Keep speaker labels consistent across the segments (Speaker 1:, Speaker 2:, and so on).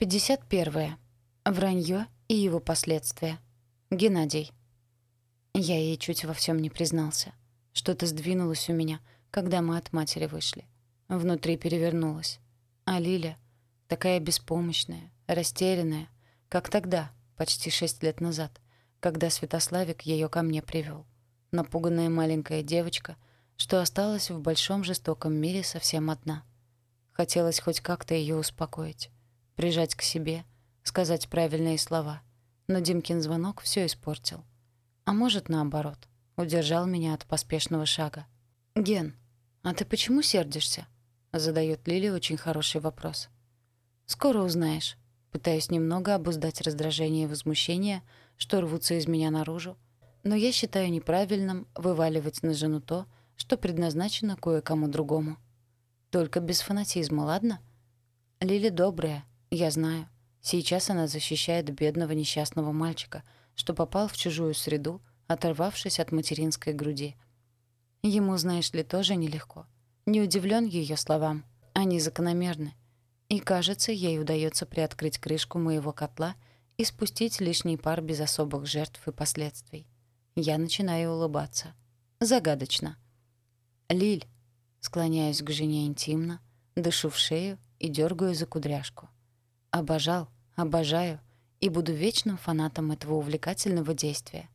Speaker 1: 51. Вранье и его последствия. Геннадий. Я ей чуть во всем не признался. Что-то сдвинулось у меня, когда мы от матери вышли. Внутри перевернулось. А Лиля, такая беспомощная, растерянная, как тогда, почти шесть лет назад, когда Святославик ее ко мне привел. Напуганная маленькая девочка, что осталась в большом жестоком мире совсем одна. Хотелось хоть как-то ее успокоить прижать к себе, сказать правильные слова. Но Димкин звонок все испортил. А может, наоборот, удержал меня от поспешного шага. «Ген, а ты почему сердишься?» — задает Лили очень хороший вопрос. «Скоро узнаешь». Пытаюсь немного обуздать раздражение и возмущение, что рвутся из меня наружу, но я считаю неправильным вываливать на жену то, что предназначено кое-кому другому. Только без фанатизма, ладно? Лили добрая, я знаю. Сейчас она защищает бедного несчастного мальчика, что попал в чужую среду, оторвавшись от материнской груди. Ему, знаешь ли, тоже нелегко. Не удивлен ее словам. Они закономерны. И, кажется, ей удается приоткрыть крышку моего котла и спустить лишний пар без особых жертв и последствий. Я начинаю улыбаться. Загадочно. «Лиль», склоняюсь к жене интимно, дышу в шею и дергаю за кудряшку. Обожал, обожаю и буду вечным фанатом этого увлекательного действия.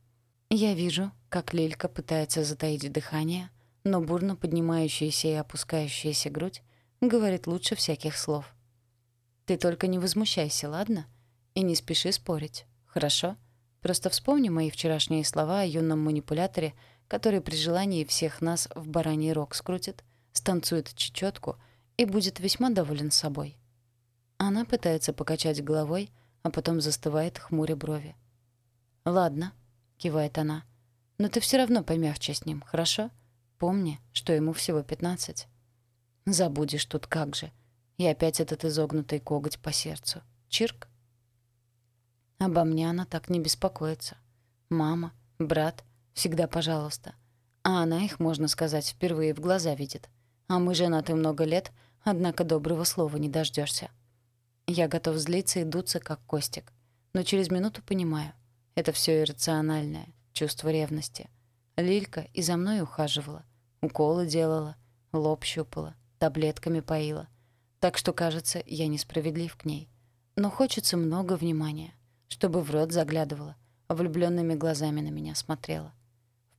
Speaker 1: Я вижу, как Лилька пытается затаить дыхание, но бурно поднимающаяся и опускающаяся грудь говорит лучше всяких слов. «Ты только не возмущайся, ладно? И не спеши спорить, хорошо? Просто вспомни мои вчерашние слова о юном манипуляторе, который при желании всех нас в бараний рог скрутит, станцует чечетку и будет весьма доволен собой». Она пытается покачать головой, а потом застывает, хмуря брови. «Ладно», — кивает она, — «но ты все равно помягче с ним, хорошо? Помни, что ему всего пятнадцать». «Забудешь тут как же». И опять этот изогнутый коготь по сердцу. Чирк. Обо мне она так не беспокоится. Мама, брат, всегда пожалуйста. А она их, можно сказать, впервые в глаза видит. А мы женаты много лет, однако доброго слова не дождешься. Я готов злиться и дуться, как Костик. Но через минуту понимаю. Это все иррациональное, чувство ревности. Лилька и за мной ухаживала. Уколы делала, лоб щупала, таблетками поила. Так что, кажется, я несправедлив к ней. Но хочется много внимания, чтобы в рот заглядывала, влюбленными глазами на меня смотрела.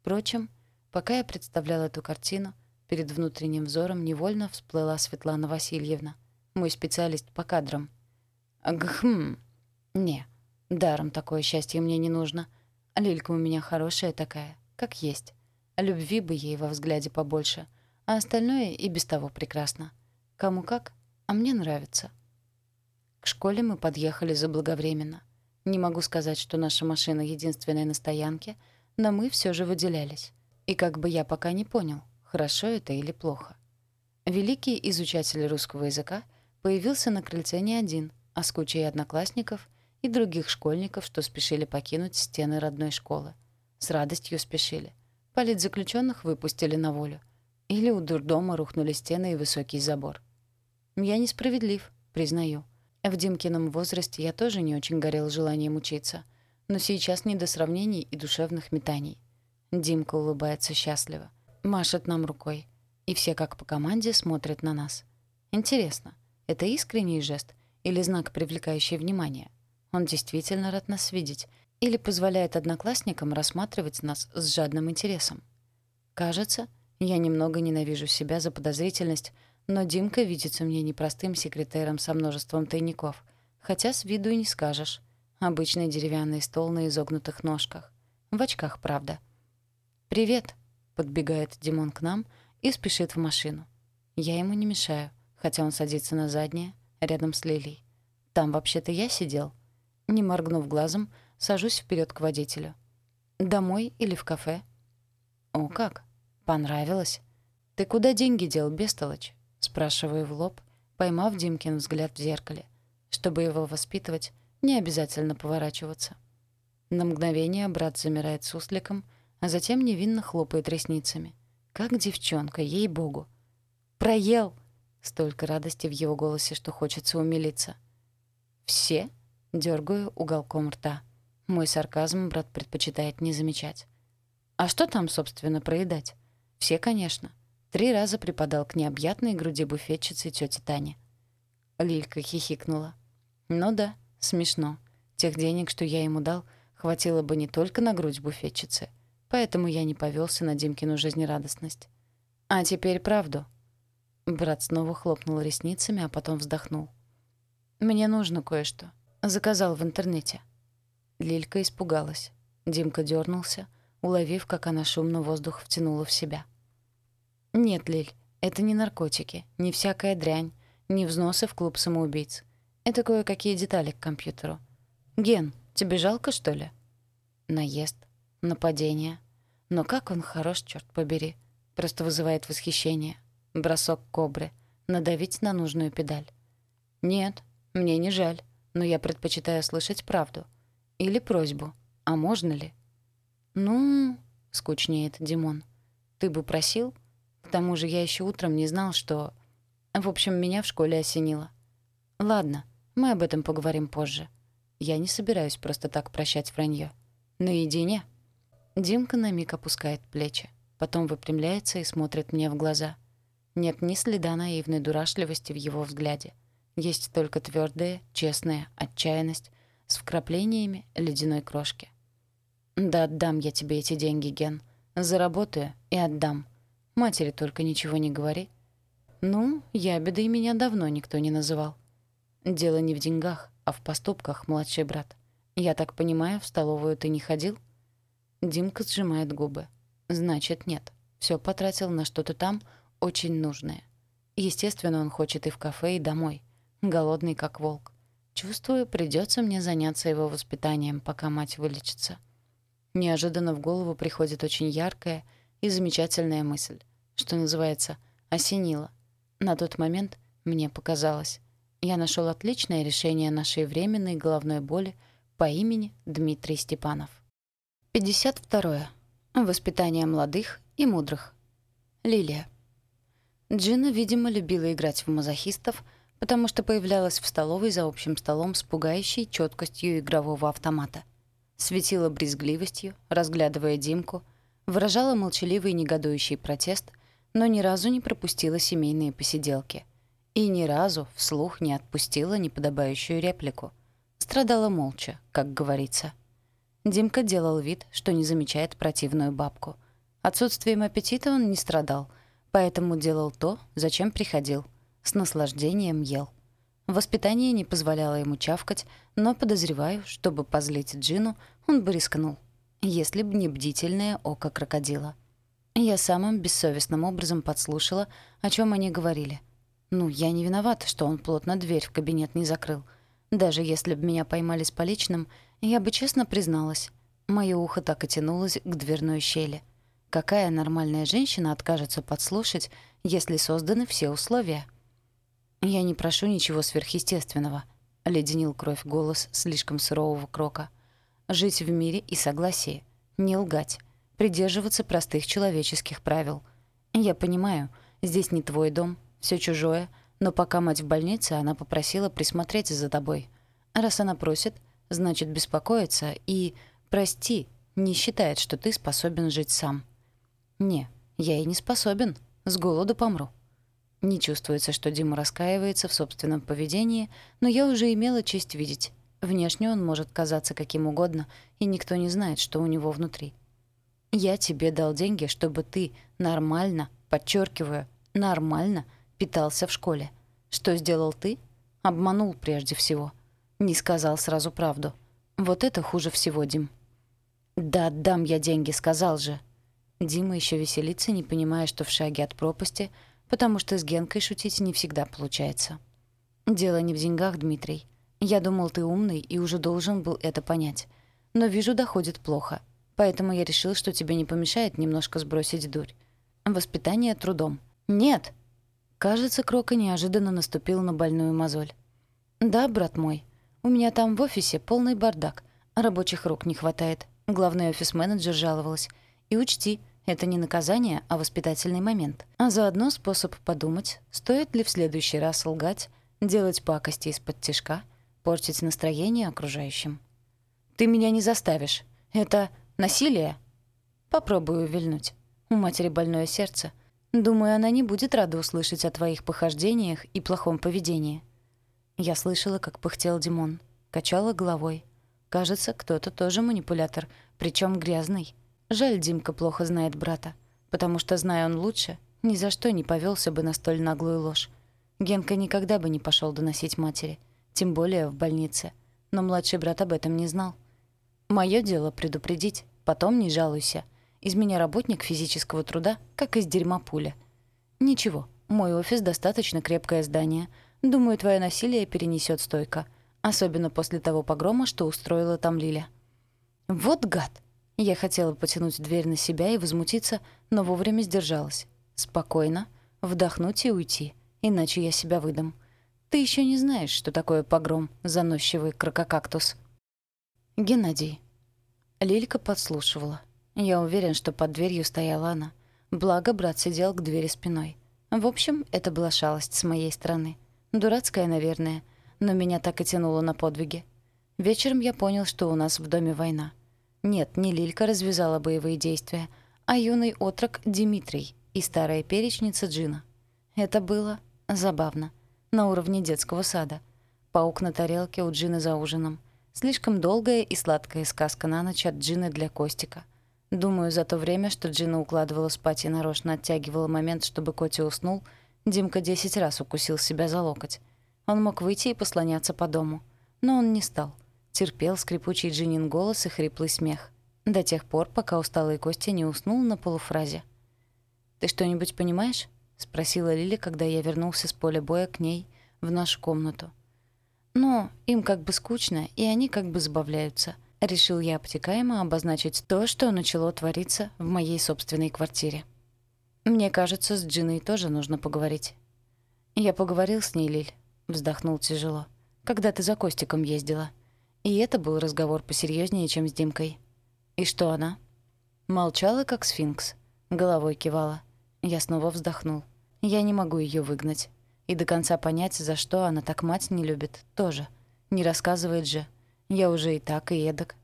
Speaker 1: Впрочем, пока я представляла эту картину, перед внутренним взором невольно всплыла Светлана Васильевна, мой специалист по кадрам. Гхм. Не, даром такое счастье мне не нужно. Лилька у меня хорошая такая, как есть. Любви бы ей во взгляде побольше, а остальное и без того прекрасно. Кому как, а мне нравится. К школе мы подъехали заблаговременно. Не могу сказать, что наша машина единственная на стоянке, но мы все же выделялись. И как бы я пока не понял, хорошо это или плохо. Великий изучатель русского языка появился на крыльце не один — а с кучей одноклассников и других школьников, что спешили покинуть стены родной школы. С радостью спешили. Политзаключенных выпустили на волю. Или у дурдома рухнули стены и высокий забор. Я несправедлив, признаю. В Димкином возрасте я тоже не очень горел желанием учиться. Но сейчас не до сравнений и душевных метаний. Димка улыбается счастливо. Машет нам рукой. И все как по команде смотрят на нас. Интересно, это искренний жест — или знак, привлекающий внимание. Он действительно рад нас видеть или позволяет одноклассникам рассматривать нас с жадным интересом. Кажется, я немного ненавижу себя за подозрительность, но Димка видится мне непростым секретером со множеством тайников, хотя с виду и не скажешь. Обычный деревянный стол на изогнутых ножках. В очках, правда. «Привет!» — подбегает Димон к нам и спешит в машину. Я ему не мешаю, хотя он садится на заднее, рядом с Лилией. Там вообще-то я сидел. Не моргнув глазом, сажусь вперед к водителю. Домой или в кафе? О, как? Понравилось? Ты куда деньги дел, бестолочь? Спрашиваю в лоб, поймав Димкин взгляд в зеркале. Чтобы его воспитывать, не обязательно поворачиваться. На мгновение брат замирает сусликом, а затем невинно хлопает ресницами. Как девчонка, ей-богу. «Проел!» Столько радости в его голосе, что хочется умилиться. «Все?» — дергаю уголком рта. Мой сарказм брат предпочитает не замечать. «А что там, собственно, проедать?» «Все, конечно». Три раза припадал к необъятной груди буфетчицы тети Тани. Лилька хихикнула. «Ну да, смешно. Тех денег, что я ему дал, хватило бы не только на грудь буфетчицы. Поэтому я не повелся на Димкину жизнерадостность. А теперь правду». Брат снова хлопнул ресницами, а потом вздохнул. «Мне нужно кое-что. Заказал в интернете». Лилька испугалась. Димка дернулся, уловив, как она шумно воздух втянула в себя. «Нет, Лиль, это не наркотики, не всякая дрянь, не взносы в клуб самоубийц. Это кое-какие детали к компьютеру. Ген, тебе жалко, что ли?» Наезд, нападение. Но как он хорош, черт побери. Просто вызывает восхищение. Бросок кобры. Надавить на нужную педаль. «Нет, мне не жаль, но я предпочитаю слышать правду. Или просьбу. А можно ли?» «Ну...» — скучнеет Димон. «Ты бы просил?» К тому же я еще утром не знал, что... В общем, меня в школе осенило. Ладно, мы об этом поговорим позже. Я не собираюсь просто так прощать вранье. Наедине. Димка на миг опускает плечи, потом выпрямляется и смотрит мне в глаза. Нет ни следа наивной дурашливости в его взгляде. Есть только твердая, честная отчаянность с вкраплениями ледяной крошки. «Да отдам я тебе эти деньги, Ген. Заработаю и отдам. Матери только ничего не говори. Ну, ябедой меня давно никто не называл. Дело не в деньгах, а в поступках, младший брат. Я так понимаю, в столовую ты не ходил? Димка сжимает губы. Значит, нет. Все потратил на что-то там очень нужное. Естественно, он хочет и в кафе, и домой. Голодный, как волк. Чувствую, придется мне заняться его воспитанием, пока мать вылечится. Неожиданно в голову приходит очень яркая и замечательная мысль, что называется, осенила. На тот момент мне показалось, я нашел отличное решение нашей временной головной боли по имени Дмитрий Степанов. 52. Воспитание молодых и мудрых. Лилия. Джина, видимо, любила играть в мазохистов, потому что появлялась в столовой за общим столом с пугающей четкостью игрового автомата. Светила брезгливостью, разглядывая Димку — выражала молчаливый негодующий протест, но ни разу не пропустила семейные посиделки. И ни разу вслух не отпустила неподобающую реплику. Страдала молча, как говорится. Димка делал вид, что не замечает противную бабку. Отсутствием аппетита он не страдал, поэтому делал то, зачем приходил. С наслаждением ел. Воспитание не позволяло ему чавкать, но подозреваю, чтобы позлить Джину, он бы рискнул если б не бдительное око крокодила. Я самым бессовестным образом подслушала, о чем они говорили. Ну, я не виновата, что он плотно дверь в кабинет не закрыл. Даже если бы меня поймали с поличным, я бы честно призналась. Моё ухо так и тянулось к дверной щели. Какая нормальная женщина откажется подслушать, если созданы все условия? «Я не прошу ничего сверхъестественного», — леденил кровь голос слишком сурового крока — Жить в мире и согласии. Не лгать. Придерживаться простых человеческих правил. Я понимаю, здесь не твой дом, все чужое, но пока мать в больнице, она попросила присмотреть за тобой. Раз она просит, значит, беспокоится и, прости, не считает, что ты способен жить сам. Не, я и не способен. С голоду помру. Не чувствуется, что Дима раскаивается в собственном поведении, но я уже имела честь видеть. Внешне он может казаться каким угодно, и никто не знает, что у него внутри. Я тебе дал деньги, чтобы ты нормально, подчеркиваю, нормально питался в школе. Что сделал ты? Обманул прежде всего. Не сказал сразу правду. Вот это хуже всего, Дим. Да отдам я деньги, сказал же. Дима еще веселится, не понимая, что в шаге от пропасти, потому что с Генкой шутить не всегда получается. Дело не в деньгах, Дмитрий. Я думал, ты умный и уже должен был это понять. Но вижу, доходит плохо. Поэтому я решил, что тебе не помешает немножко сбросить дурь. Воспитание трудом. Нет. Кажется, Крока неожиданно наступил на больную мозоль. Да, брат мой. У меня там в офисе полный бардак. Рабочих рук не хватает. Главный офис-менеджер жаловалась. И учти, это не наказание, а воспитательный момент. А заодно способ подумать, стоит ли в следующий раз лгать, делать пакости из-под тишка — портить настроение окружающим. «Ты меня не заставишь. Это насилие?» «Попробую увильнуть. У матери больное сердце. Думаю, она не будет рада услышать о твоих похождениях и плохом поведении». Я слышала, как пыхтел Димон. Качала головой. Кажется, кто-то тоже манипулятор, причем грязный. Жаль, Димка плохо знает брата, потому что, зная он лучше, ни за что не повелся бы на столь наглую ложь. Генка никогда бы не пошел доносить матери, тем более в больнице. Но младший брат об этом не знал. Мое дело предупредить, потом не жалуйся. Из меня работник физического труда, как из дерьма пуля. Ничего, мой офис достаточно крепкое здание — Думаю, твое насилие перенесет стойко. Особенно после того погрома, что устроила там Лиля. Вот гад! Я хотела потянуть дверь на себя и возмутиться, но вовремя сдержалась. Спокойно, вдохнуть и уйти, иначе я себя выдам. Ты еще не знаешь, что такое погром, заносчивый крококактус. Геннадий. Лилька подслушивала. Я уверен, что под дверью стояла она. Благо, брат сидел к двери спиной. В общем, это была шалость с моей стороны. Дурацкая, наверное, но меня так и тянуло на подвиги. Вечером я понял, что у нас в доме война. Нет, не Лилька развязала боевые действия, а юный отрок Дмитрий и старая перечница Джина. Это было забавно. На уровне детского сада. Паук на тарелке у Джины за ужином. Слишком долгая и сладкая сказка на ночь от Джины для Костика. Думаю, за то время, что Джина укладывала спать и нарочно оттягивала момент, чтобы Котя уснул — Димка десять раз укусил себя за локоть. Он мог выйти и послоняться по дому. Но он не стал. Терпел скрипучий Джинин голос и хриплый смех. До тех пор, пока усталый Костя не уснул на полуфразе. «Ты что-нибудь понимаешь?» — спросила Лили, когда я вернулся с поля боя к ней в нашу комнату. «Но им как бы скучно, и они как бы забавляются», — решил я обтекаемо обозначить то, что начало твориться в моей собственной квартире. Мне кажется, с Джиной тоже нужно поговорить. Я поговорил с ней, Лиль. Вздохнул тяжело. Когда ты за Костиком ездила. И это был разговор посерьезнее, чем с Димкой. И что она? Молчала, как сфинкс. Головой кивала. Я снова вздохнул. Я не могу ее выгнать. И до конца понять, за что она так мать не любит, тоже. Не рассказывает же. Я уже и так, и эдак.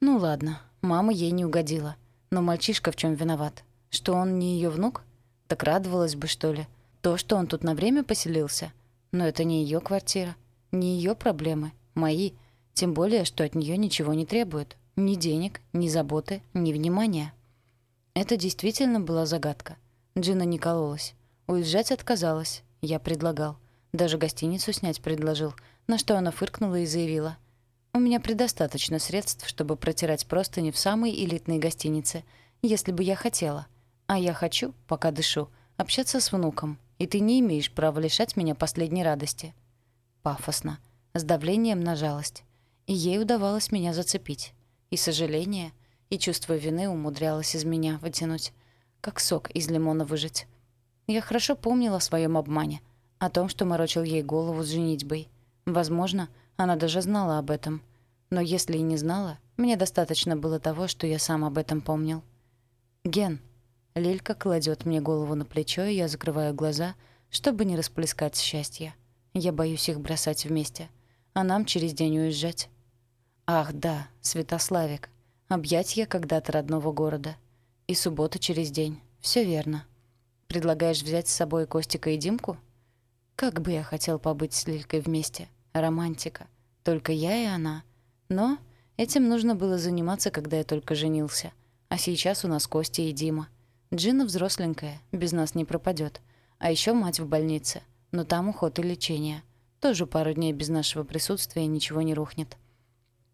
Speaker 1: Ну ладно, мама ей не угодила. Но мальчишка в чем виноват? Что он не ее внук? Так радовалась бы, что ли. То, что он тут на время поселился. Но это не ее квартира, не ее проблемы, мои. Тем более, что от нее ничего не требуют. Ни денег, ни заботы, ни внимания. Это действительно была загадка. Джина не кололась. Уезжать отказалась. Я предлагал. Даже гостиницу снять предложил, на что она фыркнула и заявила. «У меня предостаточно средств, чтобы протирать простыни в самой элитной гостинице, если бы я хотела. А я хочу, пока дышу, общаться с внуком, и ты не имеешь права лишать меня последней радости. Пафосно, с давлением на жалость. И ей удавалось меня зацепить. И сожаление, и чувство вины умудрялось из меня вытянуть, как сок из лимона выжать. Я хорошо помнила о своем обмане, о том, что морочил ей голову с женитьбой. Возможно, она даже знала об этом. Но если и не знала, мне достаточно было того, что я сам об этом помнил. «Ген», Лилька кладет мне голову на плечо, и я закрываю глаза, чтобы не расплескать счастье. Я боюсь их бросать вместе. А нам через день уезжать. Ах, да, Святославик. Объятья когда-то родного города. И суббота через день. Все верно. Предлагаешь взять с собой Костика и Димку? Как бы я хотел побыть с Лилькой вместе. Романтика. Только я и она. Но этим нужно было заниматься, когда я только женился. А сейчас у нас Костя и Дима. Джина взросленькая, без нас не пропадет. А еще мать в больнице. Но там уход и лечение. Тоже пару дней без нашего присутствия ничего не рухнет.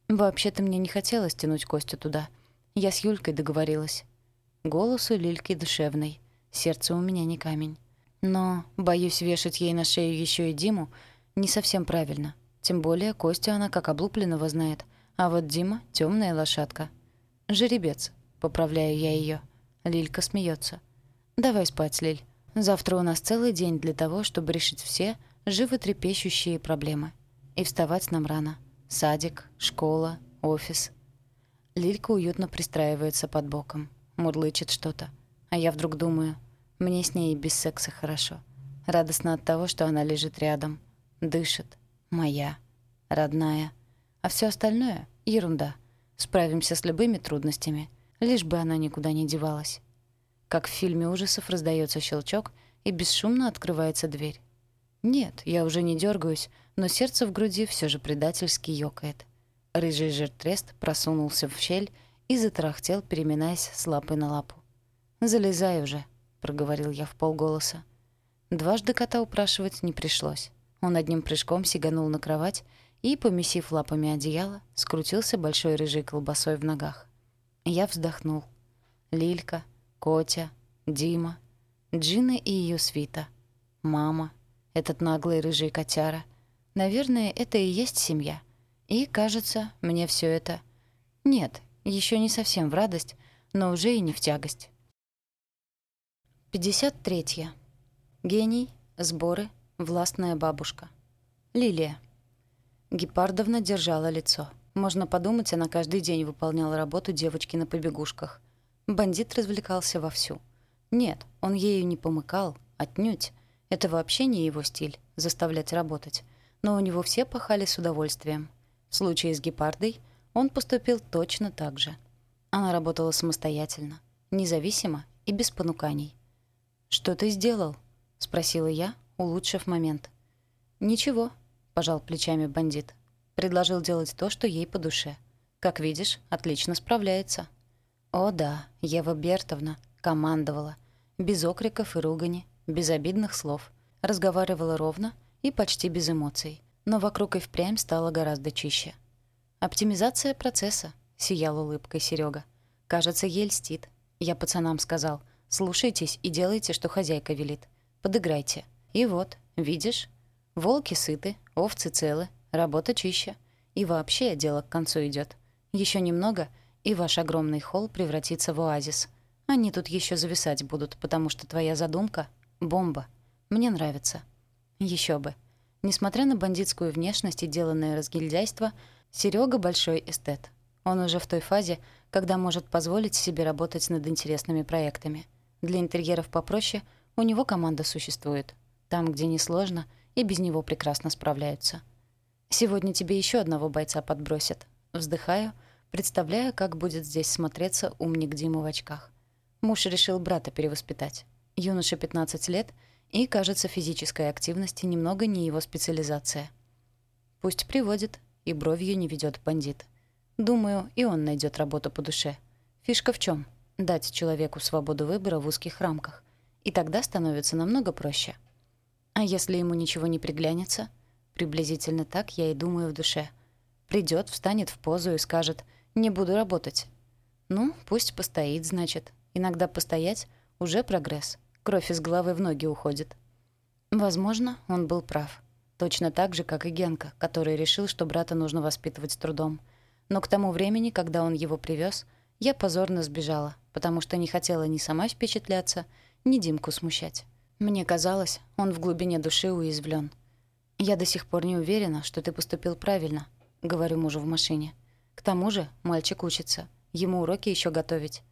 Speaker 1: Вообще-то мне не хотелось тянуть Костю туда. Я с Юлькой договорилась. Голос у Лильки душевный. Сердце у меня не камень. Но, боюсь, вешать ей на шею еще и Диму не совсем правильно. Тем более Костю она как облупленного знает. А вот Дима — темная лошадка. «Жеребец», — поправляю я ее. Лилька смеется. «Давай спать, Лиль. Завтра у нас целый день для того, чтобы решить все животрепещущие проблемы. И вставать нам рано. Садик, школа, офис». Лилька уютно пристраивается под боком. Мурлычет что-то. А я вдруг думаю, мне с ней без секса хорошо. Радостно от того, что она лежит рядом. Дышит. Моя. родная. А все остальное — ерунда. Справимся с любыми трудностями, лишь бы она никуда не девалась. Как в фильме ужасов раздается щелчок, и бесшумно открывается дверь. Нет, я уже не дергаюсь, но сердце в груди все же предательски ёкает. Рыжий жертрест просунулся в щель и затарахтел, переминаясь с лапы на лапу. «Залезай уже», — проговорил я в полголоса. Дважды кота упрашивать не пришлось. Он одним прыжком сиганул на кровать и, помесив лапами одеяло, скрутился большой рыжей колбасой в ногах. Я вздохнул. Лилька, Котя, Дима, Джина и ее свита, мама, этот наглый рыжий котяра. Наверное, это и есть семья. И, кажется, мне все это... Нет, еще не совсем в радость, но уже и не в тягость. 53. Гений, сборы, властная бабушка. Лилия. Гепардовна держала лицо. Можно подумать, она каждый день выполняла работу девочки на побегушках. Бандит развлекался вовсю. Нет, он ею не помыкал, отнюдь. Это вообще не его стиль — заставлять работать. Но у него все пахали с удовольствием. В случае с гепардой он поступил точно так же. Она работала самостоятельно, независимо и без понуканий. «Что ты сделал?» — спросила я, улучшив момент. «Ничего», — пожал плечами бандит. Предложил делать то, что ей по душе. Как видишь, отлично справляется. О да, Ева Бертовна командовала. Без окриков и ругани, без обидных слов. Разговаривала ровно и почти без эмоций. Но вокруг и впрямь стало гораздо чище. «Оптимизация процесса», — сиял улыбкой Серега. «Кажется, ей льстит. Я пацанам сказал, слушайтесь и делайте, что хозяйка велит. Подыграйте. И вот, видишь, волки сыты, овцы целы, Работа чище. И вообще дело к концу идет. Еще немного, и ваш огромный холл превратится в оазис. Они тут еще зависать будут, потому что твоя задумка — бомба. Мне нравится. Еще бы. Несмотря на бандитскую внешность и деланное разгильдяйство, Серега большой эстет. Он уже в той фазе, когда может позволить себе работать над интересными проектами. Для интерьеров попроще у него команда существует. Там, где несложно, и без него прекрасно справляются. Сегодня тебе еще одного бойца подбросят. Вздыхаю, представляя, как будет здесь смотреться умник Дима в очках. Муж решил брата перевоспитать. Юноша 15 лет, и, кажется, физической активности немного не его специализация. Пусть приводит, и бровью не ведет бандит. Думаю, и он найдет работу по душе. Фишка в чем? Дать человеку свободу выбора в узких рамках. И тогда становится намного проще. А если ему ничего не приглянется — Приблизительно так я и думаю в душе. Придет, встанет в позу и скажет «не буду работать». Ну, пусть постоит, значит. Иногда постоять — уже прогресс. Кровь из головы в ноги уходит. Возможно, он был прав. Точно так же, как и Генка, который решил, что брата нужно воспитывать с трудом. Но к тому времени, когда он его привез, я позорно сбежала, потому что не хотела ни сама впечатляться, ни Димку смущать. Мне казалось, он в глубине души уязвлен. «Я до сих пор не уверена, что ты поступил правильно», — говорю мужу в машине. «К тому же мальчик учится. Ему уроки еще готовить».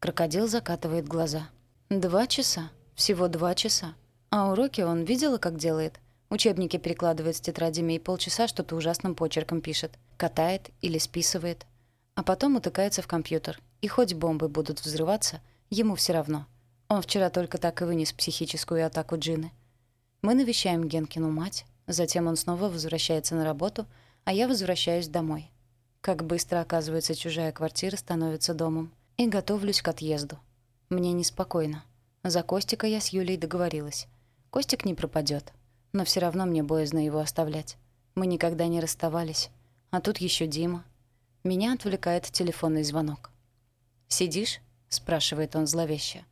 Speaker 1: Крокодил закатывает глаза. «Два часа? Всего два часа? А уроки он видела, как делает? Учебники перекладывает с тетрадями и полчаса что-то ужасным почерком пишет. Катает или списывает. А потом утыкается в компьютер. И хоть бомбы будут взрываться, ему все равно. Он вчера только так и вынес психическую атаку Джины. Мы навещаем Генкину мать, Затем он снова возвращается на работу, а я возвращаюсь домой. Как быстро, оказывается, чужая квартира становится домом. И готовлюсь к отъезду. Мне неспокойно. За Костика я с Юлей договорилась. Костик не пропадет, но все равно мне боязно его оставлять. Мы никогда не расставались. А тут еще Дима. Меня отвлекает телефонный звонок. «Сидишь?» — спрашивает он зловеще.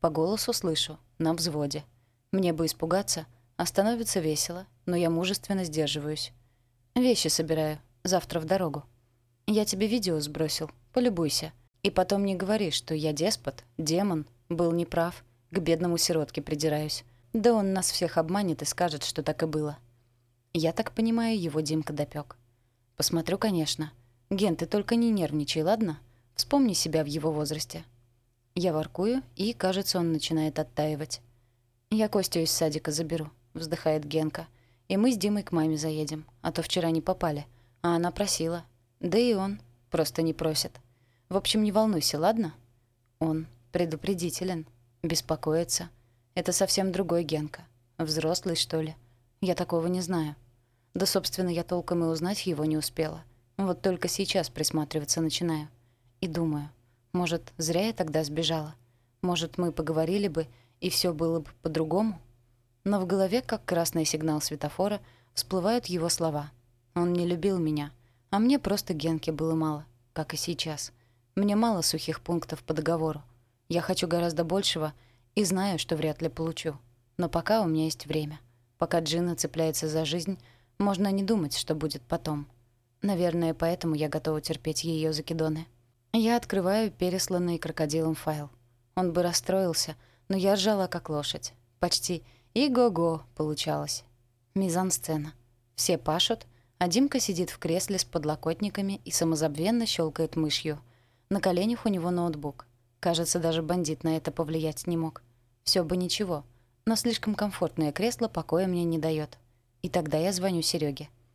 Speaker 1: По голосу слышу, на взводе. Мне бы испугаться, а становится весело, но я мужественно сдерживаюсь. Вещи собираю. Завтра в дорогу. Я тебе видео сбросил. Полюбуйся. И потом не говори, что я деспот, демон, был неправ, к бедному сиротке придираюсь. Да он нас всех обманет и скажет, что так и было. Я так понимаю, его Димка допёк. Посмотрю, конечно. Ген, ты только не нервничай, ладно? Вспомни себя в его возрасте. Я воркую, и, кажется, он начинает оттаивать. Я Костю из садика заберу, вздыхает Генка. И мы с Димой к маме заедем, а то вчера не попали. А она просила. Да и он просто не просит. В общем, не волнуйся, ладно? Он предупредителен, беспокоится. Это совсем другой Генка. Взрослый, что ли? Я такого не знаю. Да, собственно, я толком и узнать его не успела. Вот только сейчас присматриваться начинаю. И думаю, может, зря я тогда сбежала? Может, мы поговорили бы, и все было бы по-другому? Но в голове, как красный сигнал светофора, всплывают его слова. Он не любил меня, а мне просто Генки было мало, как и сейчас. Мне мало сухих пунктов по договору. Я хочу гораздо большего и знаю, что вряд ли получу. Но пока у меня есть время. Пока Джина цепляется за жизнь, можно не думать, что будет потом. Наверное, поэтому я готова терпеть ее закидоны. Я открываю пересланный крокодилом файл. Он бы расстроился, но я ржала как лошадь. Почти «и-го-го» получалось. Мизансцена. Все пашут, а Димка сидит в кресле с подлокотниками и самозабвенно щелкает мышью. На коленях у него ноутбук. Кажется, даже бандит на это повлиять не мог. Все бы ничего, но слишком комфортное кресло покоя мне не дает. И тогда я звоню Сереге.